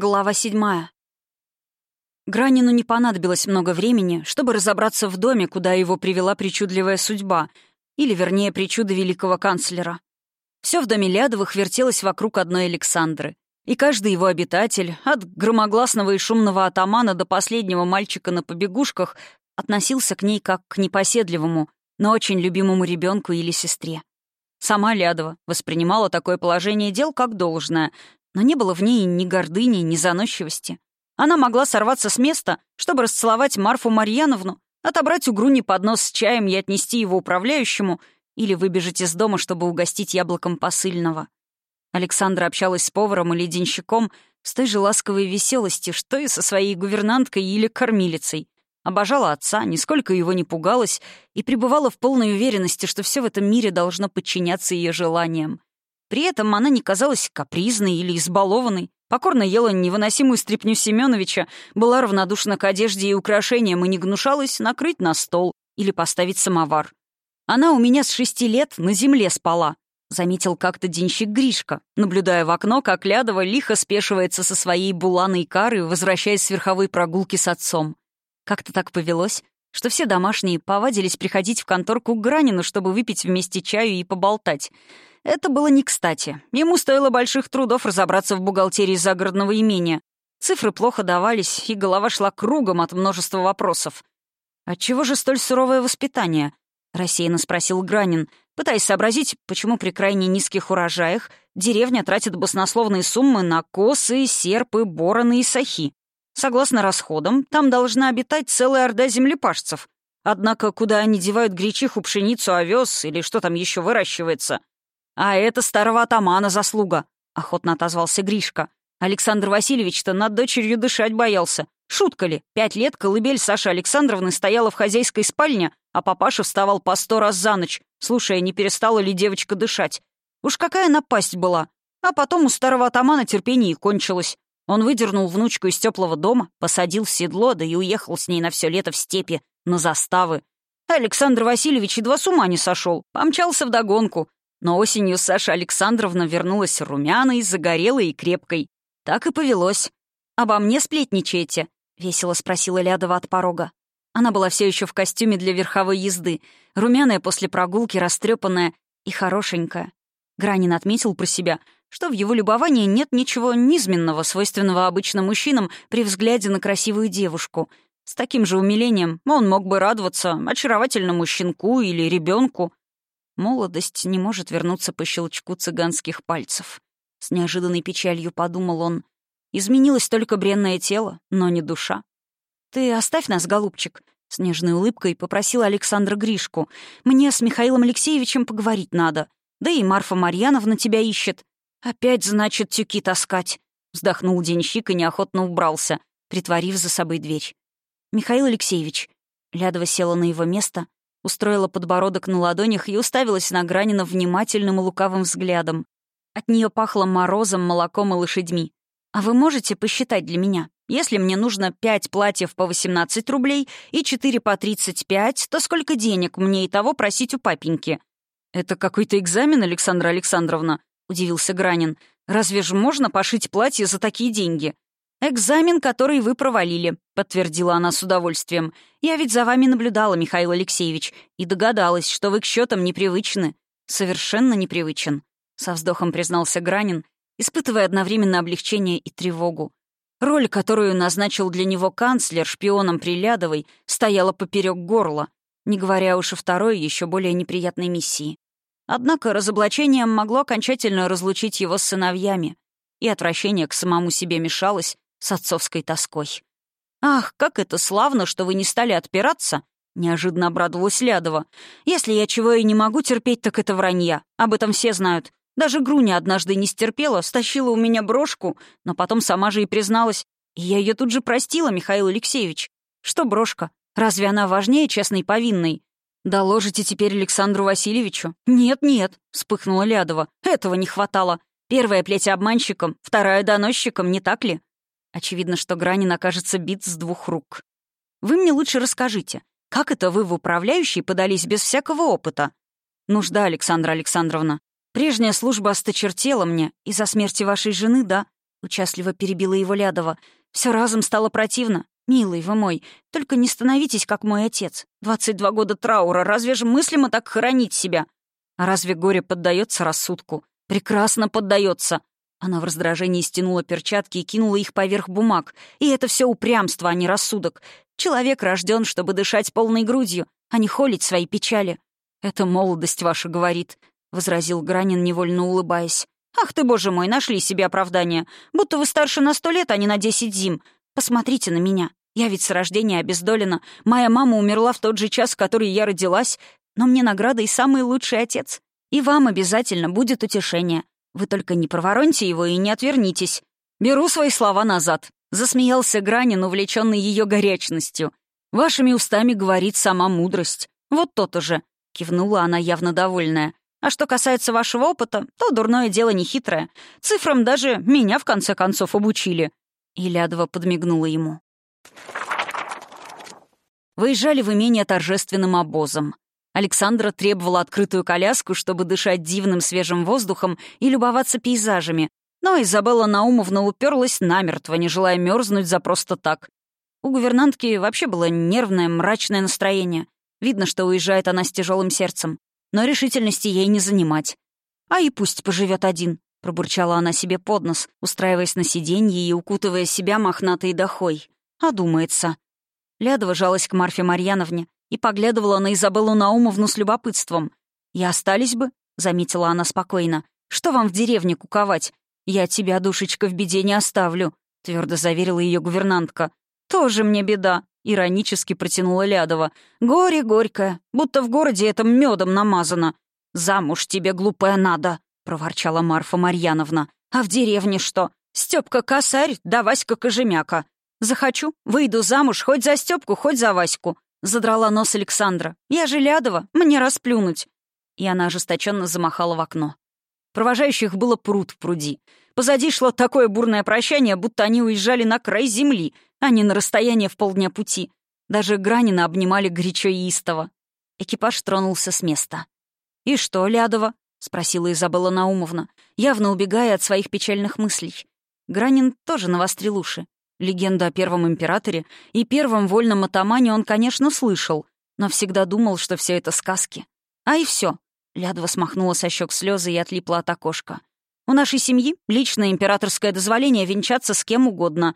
Глава седьмая. Гранину не понадобилось много времени, чтобы разобраться в доме, куда его привела причудливая судьба, или, вернее, причуда великого канцлера. Все в доме Лядовых вертелось вокруг одной Александры, и каждый его обитатель, от громогласного и шумного атамана до последнего мальчика на побегушках, относился к ней как к непоседливому, но очень любимому ребенку или сестре. Сама Лядова воспринимала такое положение дел как должное, но не было в ней ни гордыни, ни заносчивости. Она могла сорваться с места, чтобы расцеловать Марфу Марьяновну, отобрать у Груни поднос с чаем и отнести его управляющему или выбежать из дома, чтобы угостить яблоком посыльного. Александра общалась с поваром или денщиком с той же ласковой веселости, что и со своей гувернанткой или кормилицей. Обожала отца, нисколько его не пугалась и пребывала в полной уверенности, что все в этом мире должно подчиняться ее желаниям. При этом она не казалась капризной или избалованной, покорно ела невыносимую стряпню Семеновича, была равнодушна к одежде и украшениям и не гнушалась накрыть на стол или поставить самовар. «Она у меня с шести лет на земле спала», — заметил как-то денщик Гришка, наблюдая в окно, как Лядова лихо спешивается со своей буланой кары, возвращаясь с верховой прогулки с отцом. Как-то так повелось, что все домашние повадились приходить в конторку к Гранину, чтобы выпить вместе чаю и поболтать — это было не кстати. Ему стоило больших трудов разобраться в бухгалтерии загородного имения. Цифры плохо давались, и голова шла кругом от множества вопросов. «Отчего же столь суровое воспитание?» — рассеянно спросил Гранин, пытаясь сообразить, почему при крайне низких урожаях деревня тратит баснословные суммы на косы, серпы, бороны и сахи. Согласно расходам, там должна обитать целая орда землепашцев. Однако куда они девают гречиху, пшеницу, овес или что там еще выращивается? «А это старого атамана заслуга», — охотно отозвался Гришка. «Александр Васильевич-то над дочерью дышать боялся. Шутка ли? Пять лет колыбель Саши Александровны стояла в хозяйской спальне, а папаша вставал по сто раз за ночь, слушая, не перестала ли девочка дышать. Уж какая напасть была. А потом у старого атамана терпение и кончилось. Он выдернул внучку из теплого дома, посадил в седло, да и уехал с ней на все лето в степи, на заставы. Александр Васильевич едва с ума не сошел, помчался вдогонку, но осенью Саша Александровна вернулась румяной, загорелой и крепкой. Так и повелось. «Обо мне сплетничаете?» — весело спросила Лядова от порога. Она была все еще в костюме для верховой езды, румяная после прогулки, растрепанная и хорошенькая. Гранин отметил про себя, что в его любовании нет ничего низменного, свойственного обычно мужчинам при взгляде на красивую девушку. С таким же умилением он мог бы радоваться очаровательному щенку или ребенку. Молодость не может вернуться по щелчку цыганских пальцев. С неожиданной печалью подумал он. Изменилось только бренное тело, но не душа. «Ты оставь нас, голубчик», — с нежной улыбкой попросила Александра Гришку. «Мне с Михаилом Алексеевичем поговорить надо. Да и Марфа Марьяновна тебя ищет. Опять, значит, тюки таскать», — вздохнул денщик и неохотно убрался, притворив за собой дверь. «Михаил Алексеевич». Лядова села на его место, устроила подбородок на ладонях и уставилась на Гранина внимательным и лукавым взглядом. От нее пахло морозом, молоком и лошадьми. «А вы можете посчитать для меня? Если мне нужно пять платьев по 18 рублей и четыре по 35, то сколько денег мне и того просить у папеньки?» «Это какой-то экзамен, Александра Александровна?» — удивился Гранин. «Разве же можно пошить платье за такие деньги? «Экзамен, который вы провалили», — подтвердила она с удовольствием. «Я ведь за вами наблюдала, Михаил Алексеевич, и догадалась, что вы к счетам непривычны». «Совершенно непривычен», — со вздохом признался Гранин, испытывая одновременно облегчение и тревогу. Роль, которую назначил для него канцлер шпионом Прилядовой, стояла поперек горла, не говоря уж о второй, еще более неприятной миссии. Однако разоблачение могло окончательно разлучить его с сыновьями, и отвращение к самому себе мешалось, с отцовской тоской. «Ах, как это славно, что вы не стали отпираться!» — неожиданно обрадовалась Лядова. «Если я чего и не могу терпеть, так это вранья. Об этом все знают. Даже Груня однажды не стерпела, стащила у меня брошку, но потом сама же и призналась. И я ее тут же простила, Михаил Алексеевич. Что брошка? Разве она важнее честной повинной? Доложите теперь Александру Васильевичу? Нет-нет, вспыхнула Лядова. Этого не хватало. Первая плеть обманщиком, вторая доносчиком, не так ли? Очевидно, что Гранин окажется бит с двух рук. Вы мне лучше расскажите, как это вы в управляющий подались без всякого опыта? Нужда, Александра Александровна. Прежняя служба осточертела мне из-за смерти вашей жены, да. — участливо перебила его Лядова. Все разом стало противно. «Милый вы мой, только не становитесь, как мой отец. Двадцать два года траура, разве же мыслимо так хоронить себя? А разве горе поддается рассудку? Прекрасно поддается. Она в раздражении стянула перчатки и кинула их поверх бумаг. И это все упрямство, а не рассудок. Человек рожден, чтобы дышать полной грудью, а не холить свои печали. «Это молодость ваша говорит», — возразил Гранин, невольно улыбаясь. «Ах ты, боже мой, нашли себе оправдание. Будто вы старше на сто лет, а не на десять зим. Посмотрите на меня. Я ведь с рождения обездолена. Моя мама умерла в тот же час, в который я родилась. Но мне награда и самый лучший отец. И вам обязательно будет утешение. Вы только не провороньте его и не отвернитесь. Беру свои слова назад. Засмеялся Гранин, увлеченный ее горячностью. Вашими устами говорит сама мудрость. Вот то-то же. Кивнула она, явно довольная. А что касается вашего опыта, то дурное дело не хитрое. Цифрам даже меня, в конце концов, обучили». И Лядова подмигнула ему. Выезжали в имение торжественным обозом. Александра требовала открытую коляску, чтобы дышать дивным свежим воздухом и любоваться пейзажами, но Изабелла Наумовна уперлась намертво, не желая мерзнуть за просто так. У гувернантки вообще было нервное, мрачное настроение. Видно, что уезжает она с тяжелым сердцем. Но решительности ей не занимать. «А и пусть поживет один», — пробурчала она себе под нос, устраиваясь на сиденье и укутывая себя мохнатой дохой. «Одумается». Лядова жалась к Марфе Марьяновне и поглядывала на Изабеллу Наумовну с любопытством. «И остались бы», — заметила она спокойно. «Что вам в деревне куковать? Я тебя, душечка, в беде не оставлю», — твердо заверила ее гувернантка. «Тоже мне беда», — иронически протянула Лядова. «Горе горькое, будто в городе это медом намазано. Замуж тебе, глупая, надо», — проворчала Марфа Марьяновна. «А в деревне что? Степка косарь, да Васька кожемяка. Захочу, выйду замуж хоть за Степку, хоть за Ваську. Задрала нос Александра. Я же Лядова, мне расплюнуть. И она ожесточенно замахала в окно. Провожающих было пруд в пруди. Позади шло такое бурное прощание, будто они уезжали на край земли, а не на расстояние в полдня пути. Даже Гранина обнимали горячо и истово. Экипаж тронулся с места. «И что, Лядова?» — спросила Изабелла Наумовна, явно убегая от своих печальных мыслей. Гранин тоже навострил уши. Легенду о первом императоре и первом вольном атамане он, конечно, слышал, но всегда думал, что все это сказки. А и все. Лядва смахнула со щек слезы и отлипла от окошка. «У нашей семьи личное императорское дозволение венчаться с кем угодно.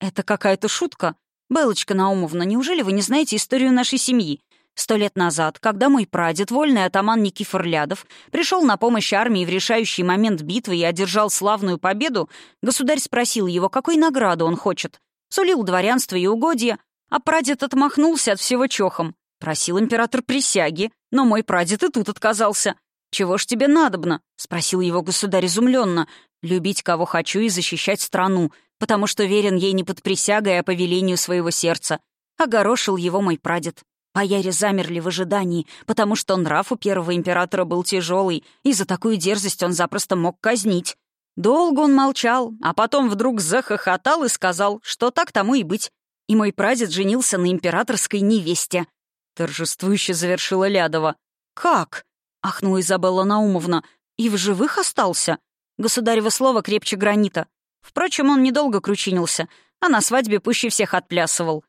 Это какая-то шутка. Белочка Наумовна, неужели вы не знаете историю нашей семьи? Сто лет назад, когда мой прадед, вольный атаман Никифор Лядов, пришел на помощь армии в решающий момент битвы и одержал славную победу, государь спросил его, какой награды он хочет. Сулил дворянство и угодья, а прадед отмахнулся от всего чохом. Просил император присяги, но мой прадед и тут отказался. «Чего ж тебе надобно?» — спросил его государь изумленно. «Любить, кого хочу, и защищать страну, потому что верен ей не под присягой, а по велению своего сердца». Огорошил его мой прадед. Бояре замерли в ожидании, потому что нрав у первого императора был тяжелый, и за такую дерзость он запросто мог казнить. Долго он молчал, а потом вдруг захохотал и сказал, что так тому и быть. И мой прадед женился на императорской невесте. Торжествующе завершила Лядова. «Как?» — ахнула Изабелла Наумовна. «И в живых остался?» Государево слово крепче гранита. Впрочем, он недолго кручинился, а на свадьбе пуще всех отплясывал.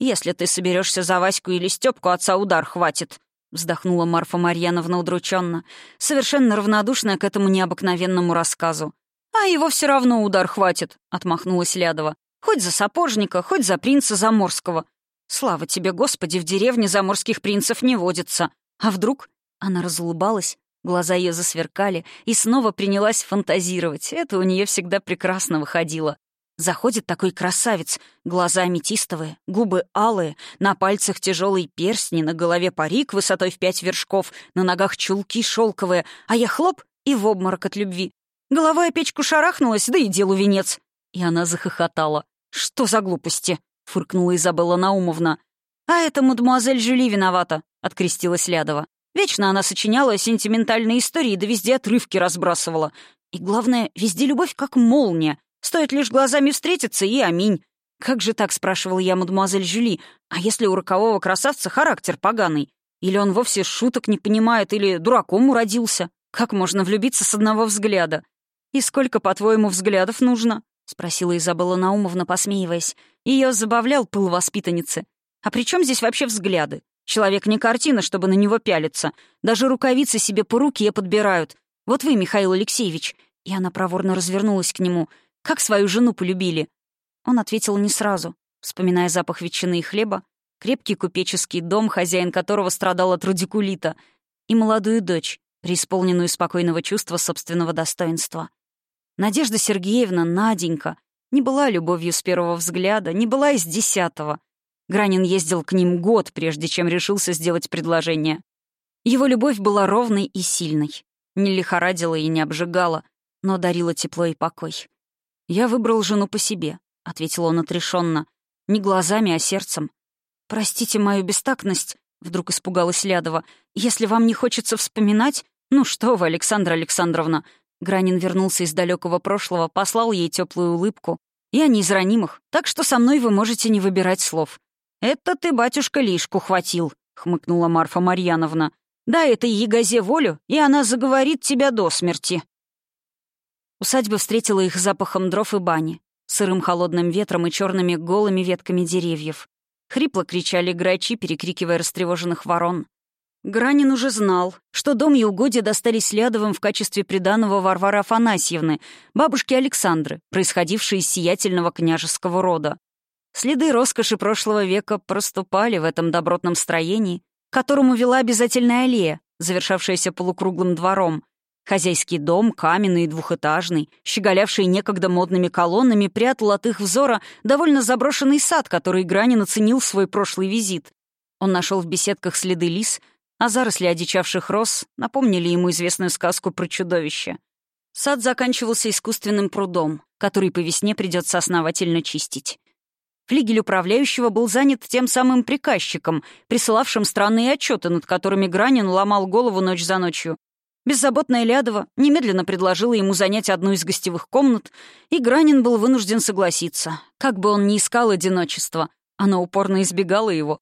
«Если ты соберешься за Ваську или Степку, отца удар хватит», — вздохнула Марфа Марьяновна удрученно, совершенно равнодушная к этому необыкновенному рассказу. «А его все равно удар хватит», — отмахнулась Лядова. «Хоть за сапожника, хоть за принца Заморского. Слава тебе, Господи, в деревне заморских принцев не водится. А вдруг...» Она разулыбалась, глаза ее засверкали и снова принялась фантазировать. Это у нее всегда прекрасно выходило. Заходит такой красавец, глаза аметистовые, губы алые, на пальцах тяжелые перстни, на голове парик высотой в пять вершков, на ногах чулки шелковые, а я хлоп и в обморок от любви. Головой о печку шарахнулась, да и делу венец. И она захохотала. «Что за глупости?» — фыркнула Изабелла Наумовна. «А это мадемуазель Жюли виновата», — открестилась Лядова. Вечно она сочиняла сентиментальные истории, да везде отрывки разбрасывала. И главное, везде любовь как молния. Стоит лишь глазами встретиться, и аминь. «Как же так?» — спрашивал я мадемуазель Жюли. «А если у рокового красавца характер поганый? Или он вовсе шуток не понимает, или дураком уродился? Как можно влюбиться с одного взгляда? И сколько, по-твоему, взглядов нужно?» спросила Изабелла Наумовна, посмеиваясь. Ее забавлял пыл воспитанницы. «А при чем здесь вообще взгляды? Человек не картина, чтобы на него пялиться. Даже рукавицы себе по руке подбирают. Вот вы, Михаил Алексеевич». И она проворно развернулась к нему. «Как свою жену полюбили?» Он ответил не сразу, вспоминая запах ветчины и хлеба, крепкий купеческий дом, хозяин которого страдал от радикулита, и молодую дочь, преисполненную спокойного чувства собственного достоинства. Надежда Сергеевна, Наденька, не была любовью с первого взгляда, не была из десятого. Гранин ездил к ним год, прежде чем решился сделать предложение. Его любовь была ровной и сильной. Не лихорадила и не обжигала, но дарила тепло и покой. «Я выбрал жену по себе», — ответил он отрешенно, не глазами, а сердцем. «Простите мою бестактность», — вдруг испугалась Лядова. «Если вам не хочется вспоминать...» «Ну что вы, Александра Александровна!» Гранин вернулся из далекого прошлого, послал ей теплую улыбку. «Я не из ранимых, так что со мной вы можете не выбирать слов». «Это ты, батюшка, лишку хватил», — хмыкнула Марфа Марьяновна. «Дай этой ягозе волю, и она заговорит тебя до смерти». Усадьба встретила их запахом дров и бани, сырым холодным ветром и черными голыми ветками деревьев. Хрипло кричали грачи, перекрикивая растревоженных ворон. Гранин уже знал, что дом и угодья достались Лядовым в качестве приданого Варвары Афанасьевны, бабушки Александры, происходившей из сиятельного княжеского рода. Следы роскоши прошлого века проступали в этом добротном строении, которому вела обязательная аллея, завершавшаяся полукруглым двором. Хозяйский дом, каменный и двухэтажный, щеголявший некогда модными колоннами, прятал от их взора довольно заброшенный сад, который Гранин оценил свой прошлый визит. Он нашел в беседках следы лис, а заросли одичавших роз напомнили ему известную сказку про чудовище. Сад заканчивался искусственным прудом, который по весне придется основательно чистить. Флигель управляющего был занят тем самым приказчиком, присылавшим странные отчеты, над которыми Гранин ломал голову ночь за ночью. Беззаботная Лядова немедленно предложила ему занять одну из гостевых комнат, и Гранин был вынужден согласиться. Как бы он ни искал одиночества, оно упорно избегало его,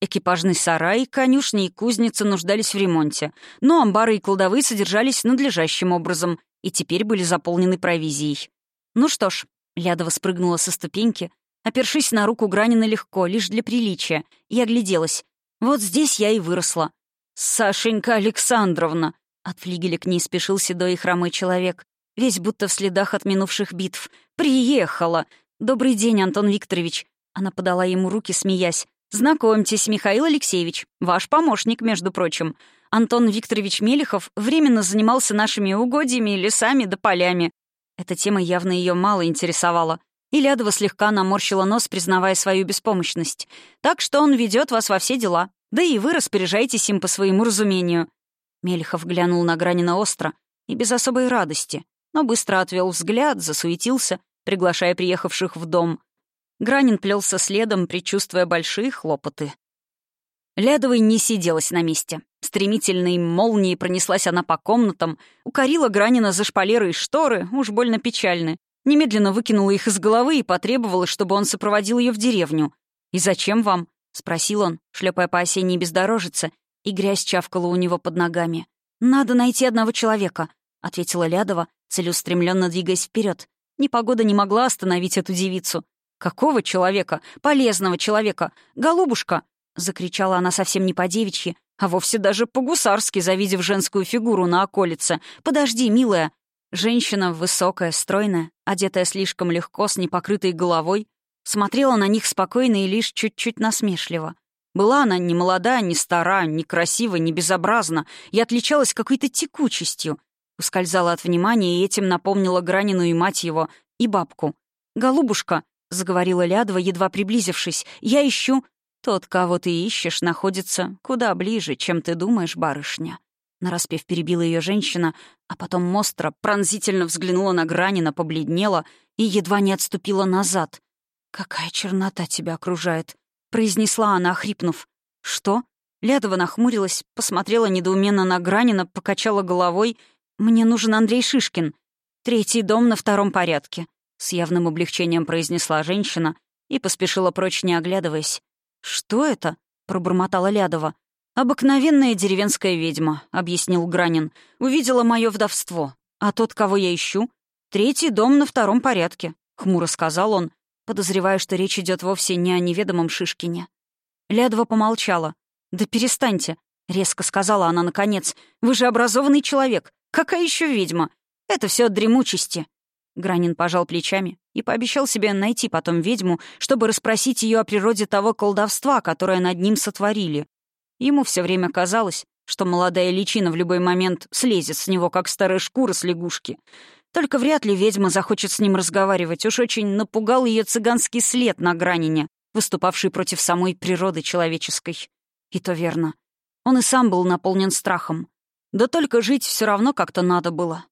Экипажный сарай, конюшни и кузница нуждались в ремонте, но амбары и кладовые содержались надлежащим образом и теперь были заполнены провизией. Ну что ж, Лядова спрыгнула со ступеньки, опершись на руку Гранина легко, лишь для приличия, и огляделась. Вот здесь я и выросла. «Сашенька Александровна!» От флигеля к ней спешил седой и хромой человек, весь будто в следах от минувших битв. «Приехала! Добрый день, Антон Викторович!» Она подала ему руки, смеясь. «Знакомьтесь, Михаил Алексеевич, ваш помощник, между прочим. Антон Викторович Мелехов временно занимался нашими угодьями, лесами да полями». Эта тема явно ее мало интересовала. И Лядова слегка наморщила нос, признавая свою беспомощность. «Так что он ведет вас во все дела. Да и вы распоряжаетесь им по своему разумению». Мелехов глянул на Гранина остро и без особой радости, но быстро отвел взгляд, засуетился, приглашая приехавших в дом. Гранин плелся следом, предчувствуя большие хлопоты. Лядовой не сиделась на месте. Стремительной молнией пронеслась она по комнатам, укорила Гранина за шпалеры и шторы, уж больно печальны. Немедленно выкинула их из головы и потребовала, чтобы он сопроводил ее в деревню. «И зачем вам?» — спросил он, шлепая по осенней бездорожице, и грязь чавкала у него под ногами. «Надо найти одного человека», — ответила Лядова, целеустремленно двигаясь вперед. Непогода не могла остановить эту девицу. «Какого человека? Полезного человека! Голубушка!» — закричала она совсем не по-девичьи, а вовсе даже по-гусарски, завидев женскую фигуру на околице. «Подожди, милая!» Женщина, высокая, стройная, одетая слишком легко, с непокрытой головой, смотрела на них спокойно и лишь чуть-чуть насмешливо. Была она не молода, не стара, не красива, не безобразна и отличалась какой-то текучестью. Ускользала от внимания и этим напомнила Гранину и мать его, и бабку. «Голубушка!» — заговорила Лядова, едва приблизившись. «Я ищу...» «Тот, кого ты ищешь, находится куда ближе, чем ты думаешь, барышня». Нараспев перебила ее женщина, а потом Мостро пронзительно взглянула на Гранина, побледнела и едва не отступила назад. «Какая чернота тебя окружает!» — произнесла она, охрипнув. «Что?» Лядова нахмурилась, посмотрела недоуменно на Гранина, покачала головой. «Мне нужен Андрей Шишкин. Третий дом на втором порядке. С явным облегчением произнесла женщина и поспешила прочь, не оглядываясь. «Что это?» — пробормотала Лядова. «Обыкновенная деревенская ведьма», — объяснил Гранин. «Увидела мое вдовство. А тот, кого я ищу? Третий дом на втором порядке. — хмуро сказал он, подозревая, что речь идет вовсе не о неведомом Шишкине. Лядова помолчала. «Да перестаньте», — резко сказала она наконец. «Вы же образованный человек. Какая еще ведьма? Это все от дремучести». Гранин пожал плечами и пообещал себе найти потом ведьму, чтобы расспросить ее о природе того колдовства, которое над ним сотворили. Ему все время казалось, что молодая личина в любой момент слезет с него, как старая шкура с лягушки. Только вряд ли ведьма захочет с ним разговаривать. Уж очень напугал ее цыганский след на Гранине, выступавший против самой природы человеческой. И то верно. Он и сам был наполнен страхом. Да только жить все равно как-то надо было.